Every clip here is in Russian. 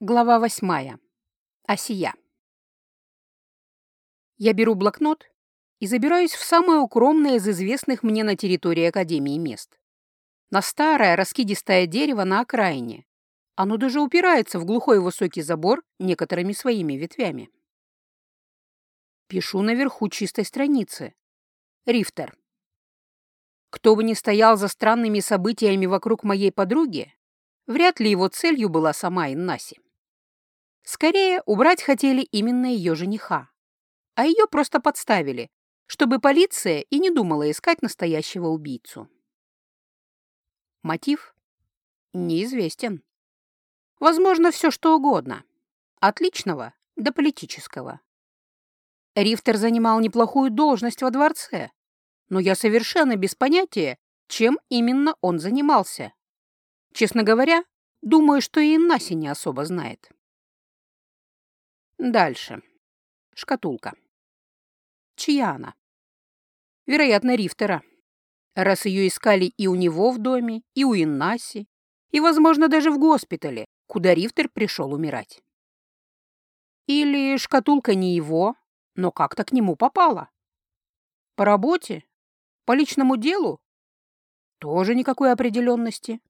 Глава восьмая. Осия. Я беру блокнот и забираюсь в самое укромное из известных мне на территории Академии мест. На старое раскидистое дерево на окраине. Оно даже упирается в глухой высокий забор некоторыми своими ветвями. Пишу наверху чистой страницы. Рифтер. Кто бы ни стоял за странными событиями вокруг моей подруги, вряд ли его целью была сама Иннаси. Скорее, убрать хотели именно ее жениха. А ее просто подставили, чтобы полиция и не думала искать настоящего убийцу. Мотив неизвестен. Возможно, все что угодно. От личного до политического. Рифтер занимал неплохую должность во дворце, но я совершенно без понятия, чем именно он занимался. Честно говоря, думаю, что и Наси не особо знает. Дальше. Шкатулка. Чья она? Вероятно, Рифтера. Раз ее искали и у него в доме, и у Иннаси, и, возможно, даже в госпитале, куда Рифтер пришел умирать. Или шкатулка не его, но как-то к нему попала. По работе? По личному делу? Тоже никакой определенности.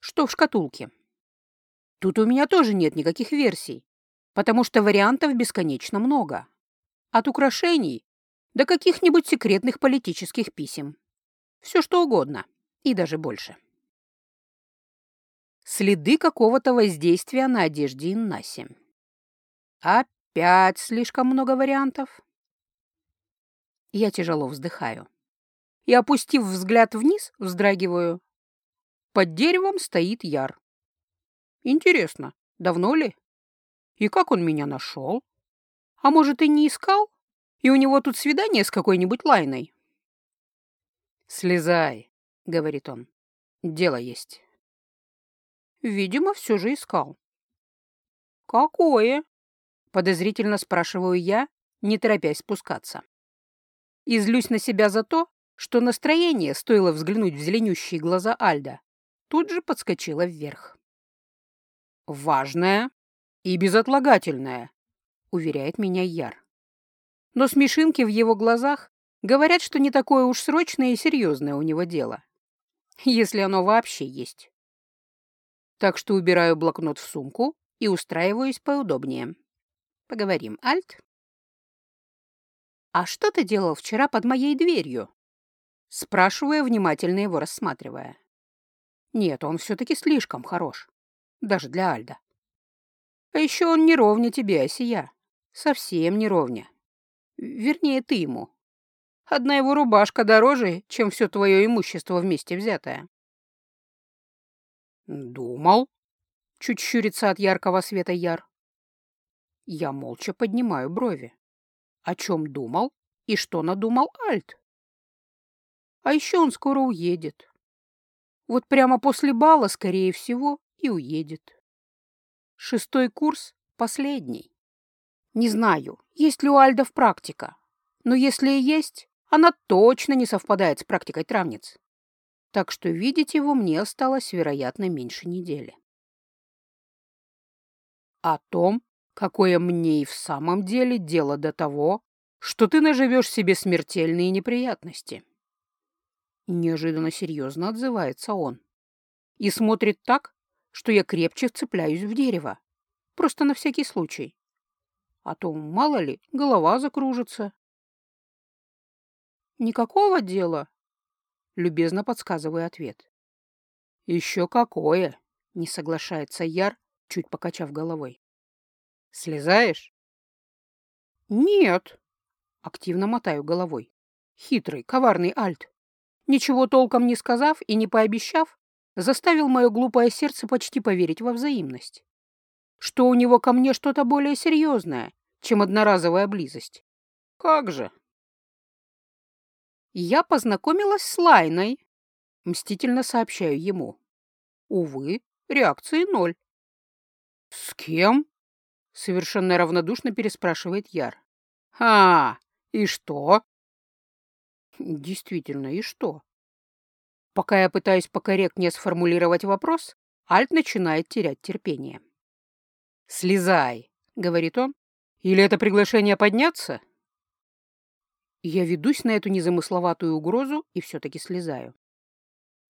Что в шкатулке? Тут у меня тоже нет никаких версий, потому что вариантов бесконечно много. От украшений до каких-нибудь секретных политических писем. Все что угодно, и даже больше. Следы какого-то воздействия на одежде Иннаси. Опять слишком много вариантов. Я тяжело вздыхаю. И, опустив взгляд вниз, вздрагиваю. Под деревом стоит Яр. Интересно, давно ли? И как он меня нашел? А может, и не искал? И у него тут свидание с какой-нибудь Лайной? «Слезай», — говорит он. «Дело есть». Видимо, все же искал. «Какое?» — подозрительно спрашиваю я, не торопясь спускаться. И злюсь на себя за то, что настроение, стоило взглянуть в зеленющие глаза Альда, тут же подскочило вверх. «Важное и безотлагательное», — уверяет меня Яр. Но смешинки в его глазах говорят, что не такое уж срочное и серьезное у него дело, если оно вообще есть. Так что убираю блокнот в сумку и устраиваюсь поудобнее. Поговорим, Альт? «А что ты делал вчера под моей дверью?» Спрашиваю, внимательно его рассматривая. Нет, он все-таки слишком хорош даже для Альда. А еще он не ровня тебе, Осия. Совсем не ровня. Вернее, ты ему. Одна его рубашка дороже, чем все твое имущество вместе взятое. Думал. Чуть щурится от яркого света яр. Я молча поднимаю брови. О чем думал и что надумал Альт? А еще он скоро уедет. Вот прямо после бала, скорее всего, и уедет. Шестой курс — последний. Не знаю, есть ли у Альдов практика, но если и есть, она точно не совпадает с практикой травниц. Так что видеть его мне осталось, вероятно, меньше недели. О том, какое мне и в самом деле дело до того, что ты наживешь себе смертельные неприятности. Неожиданно серьезно отзывается он и смотрит так, что я крепче вцепляюсь в дерево. Просто на всякий случай. А то, мало ли, голова закружится. «Никакого дела?» — любезно подсказываю ответ. «Еще какое!» — не соглашается Яр, чуть покачав головой. «Слезаешь?» «Нет!» — активно мотаю головой. Хитрый, коварный Альт. Ничего толком не сказав и не пообещав, заставил мое глупое сердце почти поверить во взаимность. Что у него ко мне что-то более серьезное, чем одноразовая близость. Как же? Я познакомилась с Лайной, мстительно сообщаю ему. Увы, реакции ноль. С кем? Совершенно равнодушно переспрашивает Яр. А, и что? Действительно, и что? Пока я пытаюсь покорректнее сформулировать вопрос, Альт начинает терять терпение. «Слезай», — говорит он. «Или это приглашение подняться?» Я ведусь на эту незамысловатую угрозу и все-таки слезаю.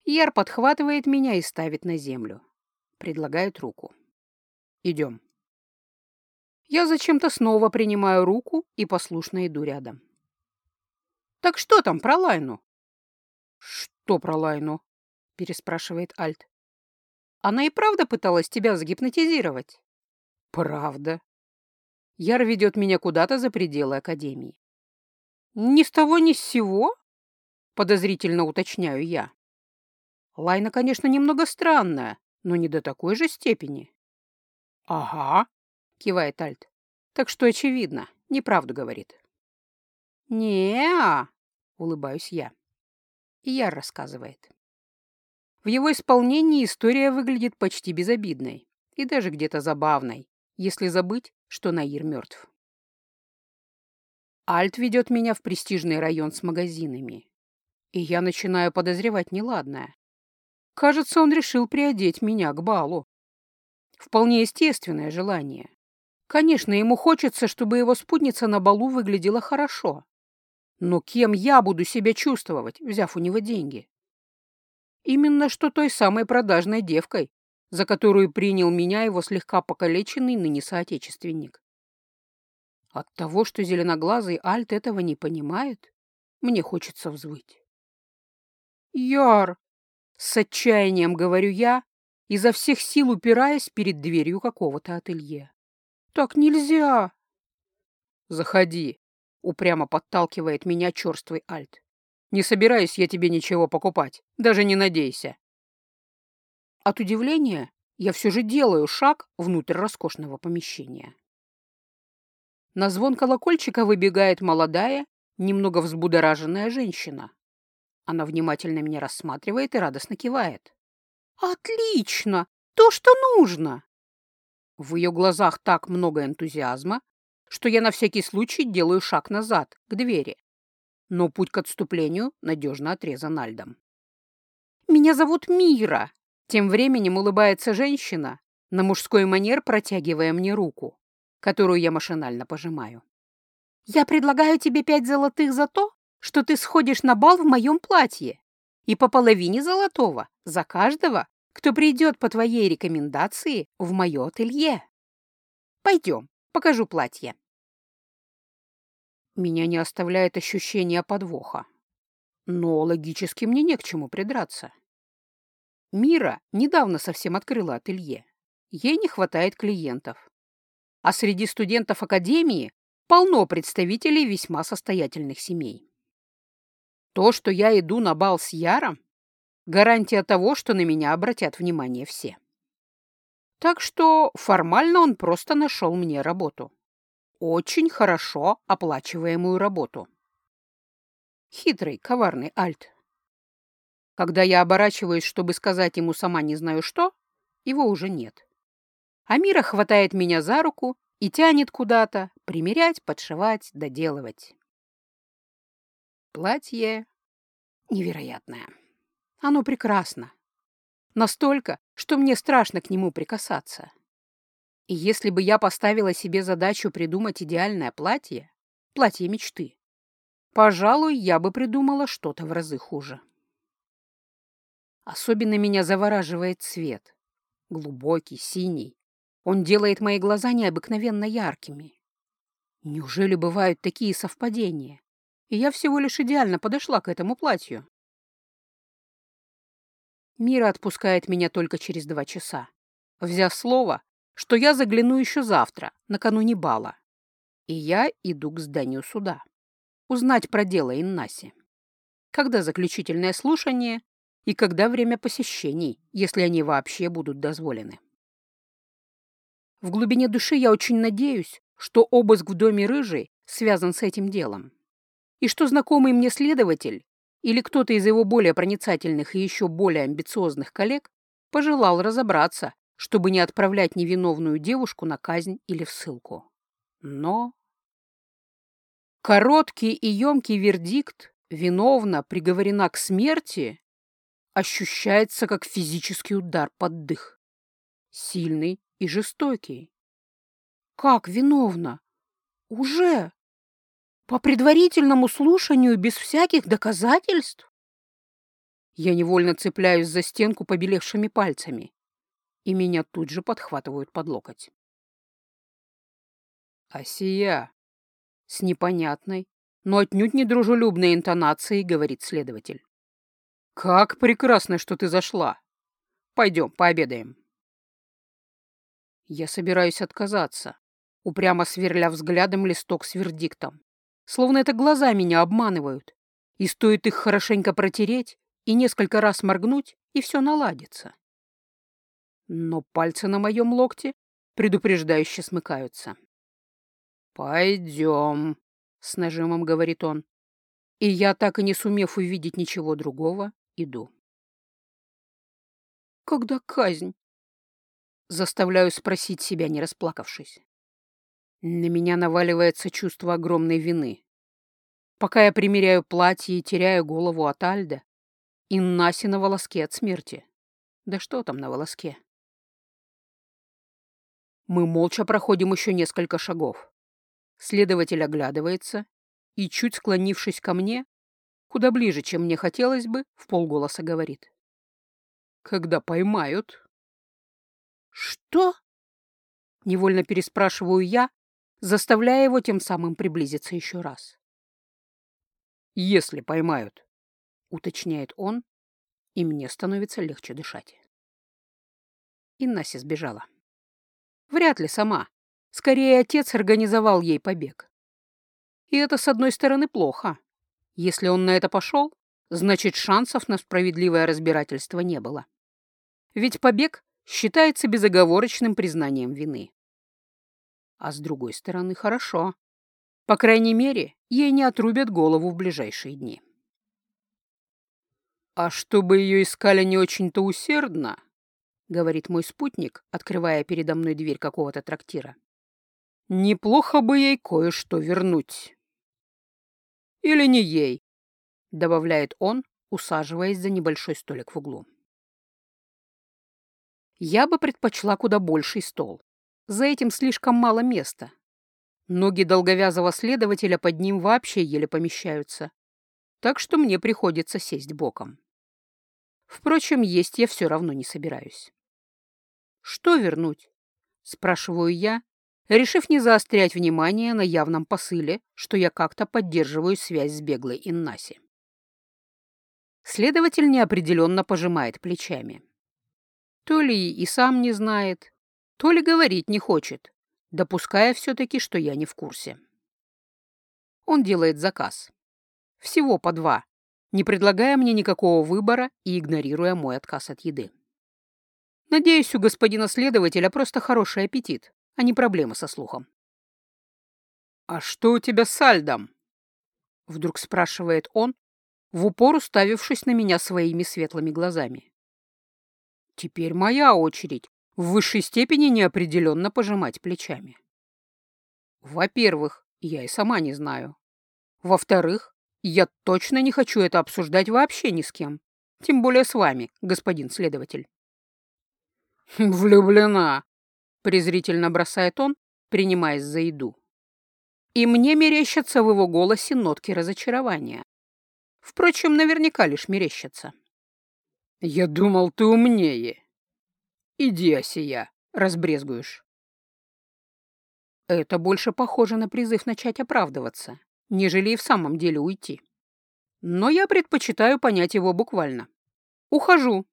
Яр подхватывает меня и ставит на землю. Предлагает руку. «Идем». Я зачем-то снова принимаю руку и послушно иду рядом. «Так что там про Лайну?» «Что про Лайну?» — переспрашивает Альт. «Она и правда пыталась тебя загипнотизировать?» «Правда». Яр ведет меня куда-то за пределы Академии. «Ни с того, ни с сего?» — подозрительно уточняю я. Лайна, конечно, немного странная, но не до такой же степени. «Ага», — кивает Альт. «Так что очевидно, неправду говорит». «Не-а», улыбаюсь я. И Яр рассказывает. В его исполнении история выглядит почти безобидной и даже где-то забавной, если забыть, что Наир мертв. Альт ведет меня в престижный район с магазинами, и я начинаю подозревать неладное. Кажется, он решил приодеть меня к балу. Вполне естественное желание. Конечно, ему хочется, чтобы его спутница на балу выглядела хорошо. Но кем я буду себя чувствовать, взяв у него деньги? Именно что той самой продажной девкой, за которую принял меня его слегка покалеченный ныне соотечественник. От того, что зеленоглазый Альт этого не понимает, мне хочется взвыть. «Яр!» — с отчаянием говорю я, изо всех сил упираясь перед дверью какого-то ателье. «Так нельзя!» «Заходи!» — упрямо подталкивает меня черствый Альт. «Не собираюсь я тебе ничего покупать, даже не надейся!» От удивления я все же делаю шаг внутрь роскошного помещения. На звон колокольчика выбегает молодая, немного взбудораженная женщина. Она внимательно меня рассматривает и радостно кивает. «Отлично! То, что нужно!» В ее глазах так много энтузиазма, что я на всякий случай делаю шаг назад, к двери. Но путь к отступлению надежно отрезан Альдом. «Меня зовут Мира!» Тем временем улыбается женщина, на мужской манер протягивая мне руку которую я машинально пожимаю. «Я предлагаю тебе пять золотых за то, что ты сходишь на бал в моем платье, и по половине золотого за каждого, кто придет по твоей рекомендации в мое ателье. Пойдем, покажу платье». Меня не оставляет ощущение подвоха, но логически мне не к чему придраться. Мира недавно совсем открыла ателье. Ей не хватает клиентов а среди студентов академии полно представителей весьма состоятельных семей. То, что я иду на бал с Яром, гарантия того, что на меня обратят внимание все. Так что формально он просто нашел мне работу. Очень хорошо оплачиваемую работу. Хитрый, коварный Альт. Когда я оборачиваюсь, чтобы сказать ему сама не знаю что, его уже нет. Амира хватает меня за руку и тянет куда-то, примерять, подшивать, доделывать. Платье невероятное. Оно прекрасно. Настолько, что мне страшно к нему прикасаться. И если бы я поставила себе задачу придумать идеальное платье, платье мечты, пожалуй, я бы придумала что-то в разы хуже. Особенно меня завораживает цвет. Глубокий, синий, он делает мои глаза необыкновенно яркими. Неужели бывают такие совпадения? И я всего лишь идеально подошла к этому платью. Мира отпускает меня только через два часа, взяв слово, что я загляну еще завтра, накануне бала. И я иду к зданию суда. Узнать про дело Иннаси. Когда заключительное слушание и когда время посещений, если они вообще будут дозволены. В глубине души я очень надеюсь, что обыск в доме Рыжий связан с этим делом. И что знакомый мне следователь или кто-то из его более проницательных и еще более амбициозных коллег пожелал разобраться, чтобы не отправлять невиновную девушку на казнь или в ссылку. Но... Короткий и емкий вердикт «виновна приговорена к смерти» ощущается как физический удар под дых. сильный и жестокий. Как виновна? Уже? По предварительному слушанию без всяких доказательств? Я невольно цепляюсь за стенку побелевшими пальцами, и меня тут же подхватывают под локоть. «Асия!» — с непонятной, но отнюдь не дружелюбной интонацией говорит следователь. «Как прекрасно, что ты зашла! Пойдем, пообедаем!» Я собираюсь отказаться, упрямо сверля взглядом листок с вердиктом. Словно это глаза меня обманывают. И стоит их хорошенько протереть и несколько раз моргнуть, и все наладится. Но пальцы на моем локте предупреждающе смыкаются. «Пойдем», — с нажимом говорит он. И я, так и не сумев увидеть ничего другого, иду. «Когда казнь?» Заставляю спросить себя, не расплакавшись. На меня наваливается чувство огромной вины. Пока я примеряю платье и теряю голову от Альда, и Наси на волоске от смерти. Да что там на волоске? Мы молча проходим еще несколько шагов. Следователь оглядывается и, чуть склонившись ко мне, куда ближе, чем мне хотелось бы, в полголоса говорит. «Когда поймают?» «Что?» — невольно переспрашиваю я, заставляя его тем самым приблизиться еще раз. «Если поймают», — уточняет он, и мне становится легче дышать. Иннася сбежала. Вряд ли сама. Скорее, отец организовал ей побег. И это, с одной стороны, плохо. Если он на это пошел, значит, шансов на справедливое разбирательство не было. Ведь побег считается безоговорочным признанием вины. А с другой стороны, хорошо. По крайней мере, ей не отрубят голову в ближайшие дни. А чтобы ее искали не очень-то усердно, — говорит мой спутник, открывая передо мной дверь какого-то трактира. «Неплохо бы ей кое-что вернуть». «Или не ей», — добавляет он, усаживаясь за небольшой столик в углу. Я бы предпочла куда больший стол. За этим слишком мало места. Ноги долговязого следователя под ним вообще еле помещаются. Так что мне приходится сесть боком. Впрочем, есть я все равно не собираюсь. «Что вернуть?» — спрашиваю я, решив не заострять внимание на явном посыле, что я как-то поддерживаю связь с беглой Иннаси. Следователь неопределенно пожимает плечами. То ли и сам не знает, то ли говорить не хочет, допуская все-таки, что я не в курсе. Он делает заказ. Всего по два, не предлагая мне никакого выбора и игнорируя мой отказ от еды. Надеюсь, у господина следователя просто хороший аппетит, а не проблемы со слухом. «А что у тебя с Альдом?» Вдруг спрашивает он, в упор уставившись на меня своими светлыми глазами. Теперь моя очередь в высшей степени неопределенно пожимать плечами. Во-первых, я и сама не знаю. Во-вторых, я точно не хочу это обсуждать вообще ни с кем, тем более с вами, господин следователь. «Влюблена!» — презрительно бросает он, принимаясь за еду. И мне мерещатся в его голосе нотки разочарования. Впрочем, наверняка лишь мерещатся. «Я думал, ты умнее. Иди, Осия, разбрезгуешь». Это больше похоже на призыв начать оправдываться, нежели и в самом деле уйти. Но я предпочитаю понять его буквально. Ухожу,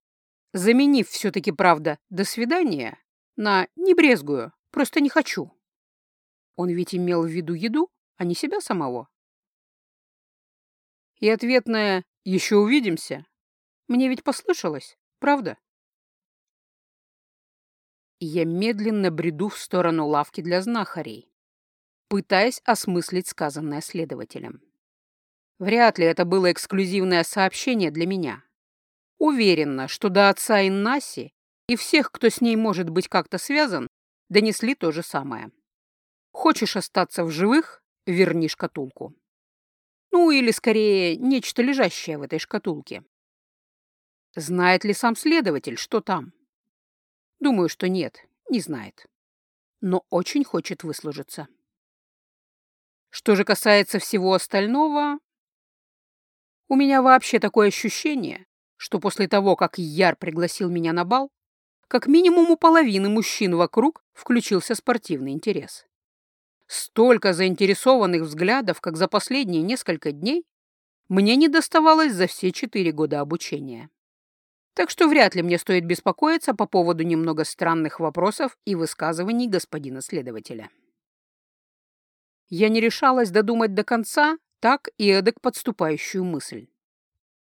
заменив все-таки, правда, «до свидания» на «не брезгую, просто не хочу». Он ведь имел в виду еду, а не себя самого. И ответное «еще увидимся» мне ведь послышалось, правда? Я медленно бреду в сторону лавки для знахарей, пытаясь осмыслить сказанное следователем. Вряд ли это было эксклюзивное сообщение для меня. Уверена, что до отца Иннаси и всех, кто с ней может быть как-то связан, донесли то же самое. Хочешь остаться в живых — верни шкатулку. Ну, или, скорее, нечто лежащее в этой шкатулке. Знает ли сам следователь, что там? Думаю, что нет, не знает. Но очень хочет выслужиться. Что же касается всего остального, у меня вообще такое ощущение, что после того, как Яр пригласил меня на бал, как минимум у половины мужчин вокруг включился спортивный интерес. Столько заинтересованных взглядов, как за последние несколько дней, мне не доставалось за все четыре года обучения. Так что вряд ли мне стоит беспокоиться по поводу немного странных вопросов и высказываний господина следователя. Я не решалась додумать до конца так и эдак подступающую мысль.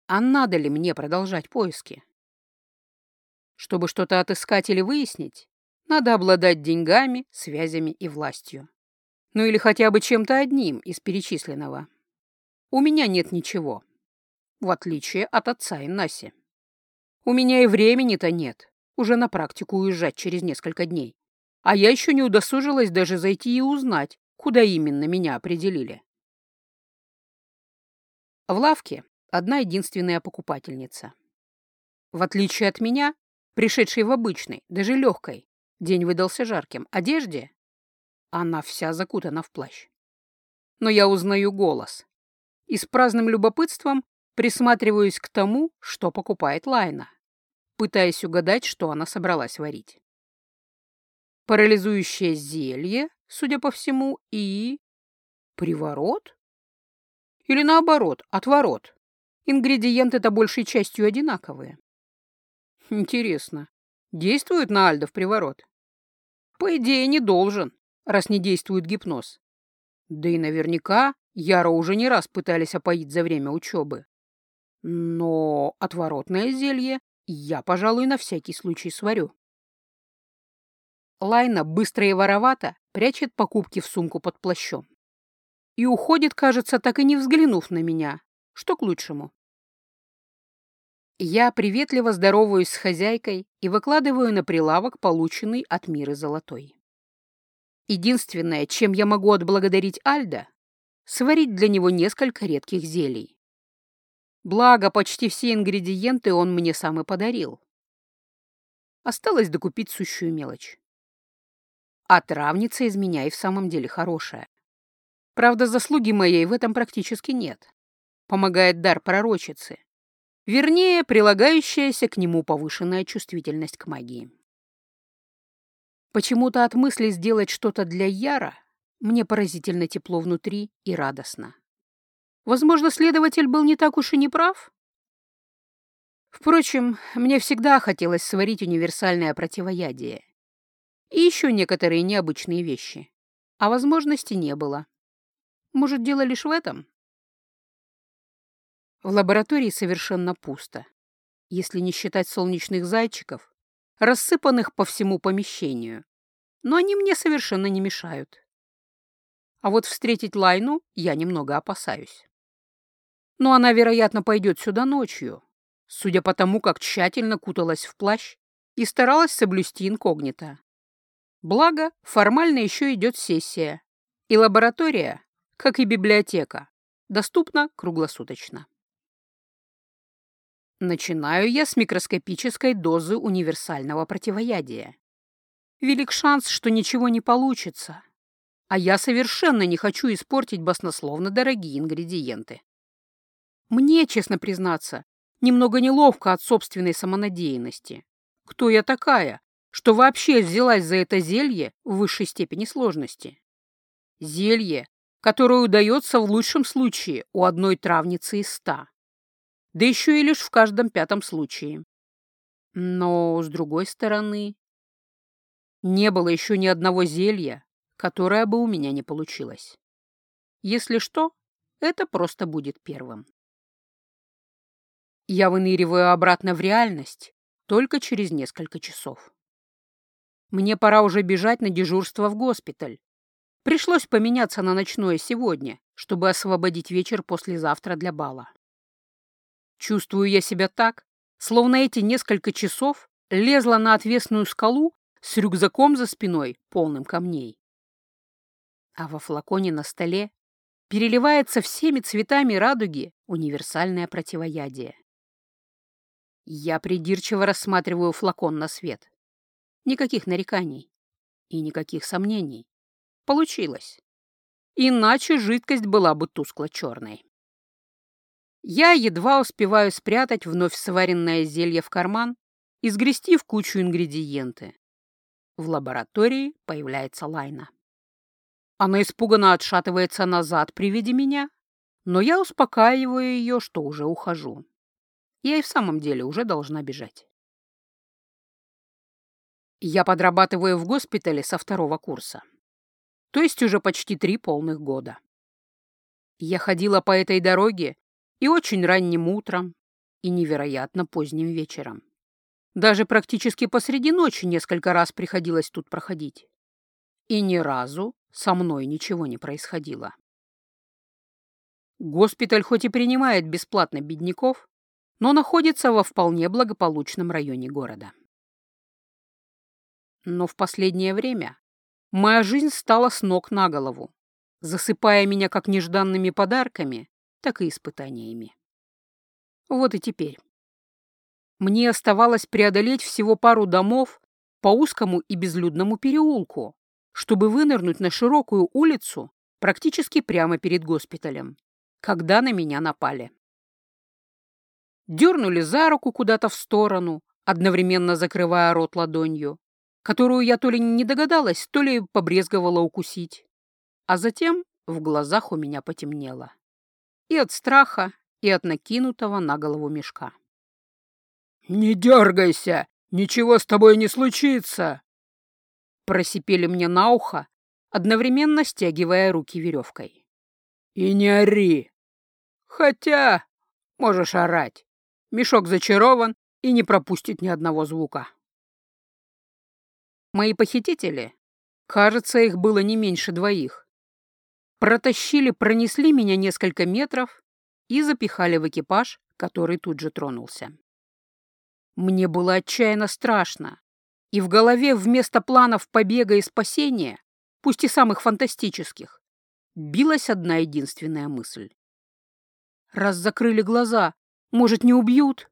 А надо ли мне продолжать поиски? Чтобы что-то отыскать или выяснить, надо обладать деньгами, связями и властью. Ну или хотя бы чем-то одним из перечисленного. У меня нет ничего, в отличие от отца и Наси. У меня и времени-то нет, уже на практику уезжать через несколько дней. А я еще не удосужилась даже зайти и узнать, куда именно меня определили. В лавке одна единственная покупательница. В отличие от меня, пришедшей в обычной, даже легкой, день выдался жарким, одежде, она вся закутана в плащ. Но я узнаю голос и с праздным любопытством присматриваюсь к тому, что покупает Лайна, пытаясь угадать, что она собралась варить. Парализующее зелье, судя по всему, и... Приворот? Или наоборот, отворот. Ингредиенты-то большей частью одинаковые. Интересно, действует на Альдов приворот? По идее, не должен, раз не действует гипноз. Да и наверняка Яра уже не раз пытались опоить за время учебы. Но отворотное зелье я, пожалуй, на всякий случай сварю. Лайна быстро и воровато прячет покупки в сумку под плащом и уходит, кажется, так и не взглянув на меня, что к лучшему. Я приветливо здороваюсь с хозяйкой и выкладываю на прилавок полученный от Миры золотой. Единственное, чем я могу отблагодарить Альда, сварить для него несколько редких зелий. Благо, почти все ингредиенты он мне сам и подарил. Осталось докупить сущую мелочь. А травница из меня и в самом деле хорошая. Правда, заслуги моей в этом практически нет. Помогает дар пророчицы. Вернее, прилагающаяся к нему повышенная чувствительность к магии. Почему-то от мысли сделать что-то для Яра мне поразительно тепло внутри и радостно. Возможно, следователь был не так уж и не прав? Впрочем, мне всегда хотелось сварить универсальное противоядие. И еще некоторые необычные вещи. А возможности не было. Может, дело лишь в этом? В лаборатории совершенно пусто, если не считать солнечных зайчиков, рассыпанных по всему помещению. Но они мне совершенно не мешают. А вот встретить Лайну я немного опасаюсь. Но она, вероятно, пойдет сюда ночью, судя по тому, как тщательно куталась в плащ и старалась соблюсти инкогнито. Благо, формально еще идет сессия, и лаборатория как и библиотека, доступна круглосуточно. Начинаю я с микроскопической дозы универсального противоядия. Велик шанс, что ничего не получится, а я совершенно не хочу испортить баснословно дорогие ингредиенты. Мне, честно признаться, немного неловко от собственной самонадеянности. Кто я такая, что вообще взялась за это зелье в высшей степени сложности? Зелье, которую удается в лучшем случае у одной травницы из ста. Да еще и лишь в каждом пятом случае. Но, с другой стороны, не было еще ни одного зелья, которое бы у меня не получилось. Если что, это просто будет первым. Я выныриваю обратно в реальность только через несколько часов. Мне пора уже бежать на дежурство в госпиталь, Пришлось поменяться на ночное сегодня, чтобы освободить вечер послезавтра для бала. Чувствую я себя так, словно эти несколько часов лезла на отвесную скалу с рюкзаком за спиной, полным камней. А во флаконе на столе переливается всеми цветами радуги универсальное противоядие. Я придирчиво рассматриваю флакон на свет. Никаких нареканий и никаких сомнений. Получилось. Иначе жидкость была бы тускло-черной. Я едва успеваю спрятать вновь сваренное зелье в карман и сгрести в кучу ингредиенты. В лаборатории появляется Лайна. Она испуганно отшатывается назад при виде меня, но я успокаиваю ее, что уже ухожу. Я и в самом деле уже должна бежать. Я подрабатываю в госпитале со второго курса, то есть уже почти три полных года. Я ходила по этой дороге и очень ранним утром, и невероятно поздним вечером. Даже практически посреди ночи несколько раз приходилось тут проходить. И ни разу со мной ничего не происходило. Госпиталь хоть и принимает бесплатно бедняков, но находится во вполне благополучном районе города. Но в последнее время моя жизнь стала с ног на голову, засыпая меня как нежданными подарками, так и испытаниями. Вот и теперь. Мне оставалось преодолеть всего пару домов по узкому и безлюдному переулку, чтобы вынырнуть на широкую улицу практически прямо перед госпиталем, когда на меня напали. Дернули за руку куда-то в сторону, одновременно закрывая рот ладонью, которую я то ли не догадалась, то ли побрезговала укусить. А затем в глазах у меня потемнело. И от страха, и от накинутого на голову мешка. «Не дергайся! Ничего с тобой не случится!» Просипели мне на ухо, одновременно стягивая руки веревкой. «И не ори! Хотя можешь орать. Мешок зачарован и не пропустит ни одного звука». Мои похитители, кажется, их было не меньше двоих, протащили, пронесли меня несколько метров и запихали в экипаж, который тут же тронулся. Мне было отчаянно страшно, и в голове вместо планов побега и спасения, пусть и самых фантастических, билась одна единственная мысль. Раз закрыли глаза, может, не убьют?